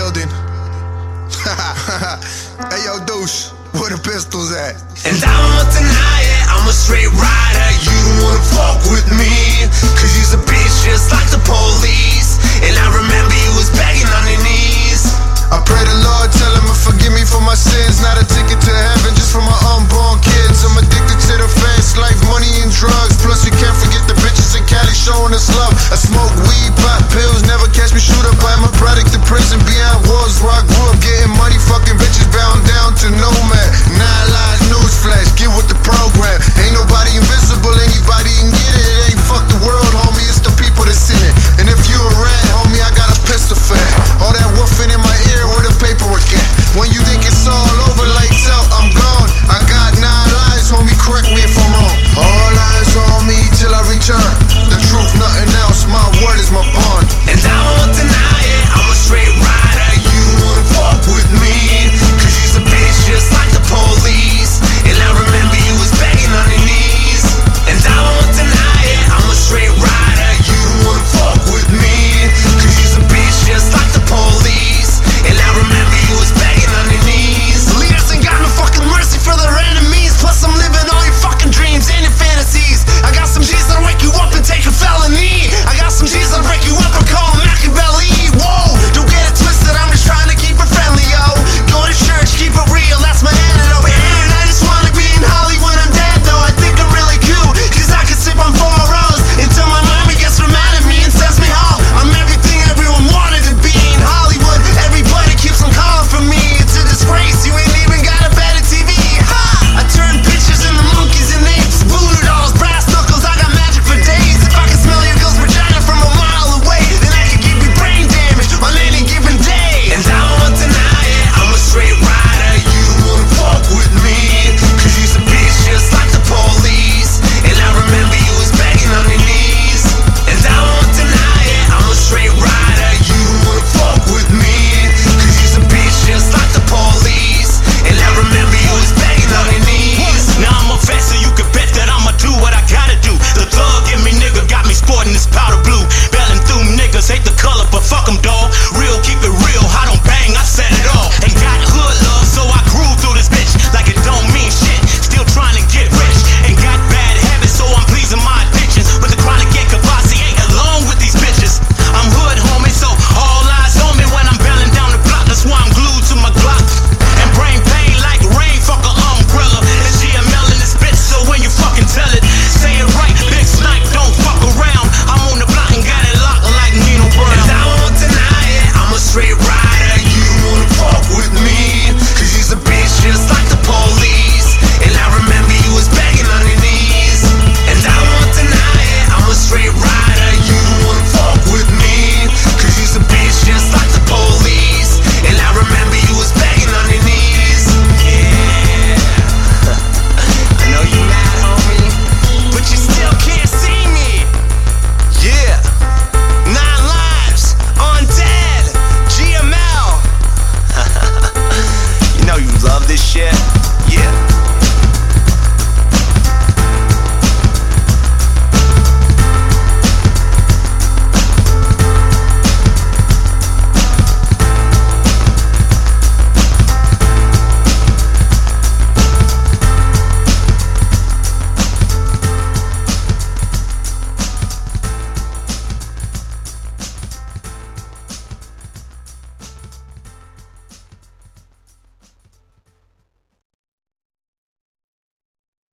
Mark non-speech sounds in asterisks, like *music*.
building. *laughs* hey yo, Deuce, where the pistols at? And I won't deny it, I'm a straight rider. You don't wanna fuck with me, cause you's a bitch just like the police. And I remember you was begging on your knees. I pray the Lord, tell him to forgive me for my sins. Not a ticket to heaven, just for my unborn kids. I'm addicted to the fast life, money, and drugs. Plus, you can't forget the bitches in Cali showing us love. I smoke weed, pop pills, never catch me shoot up I'm a product of prison. correctly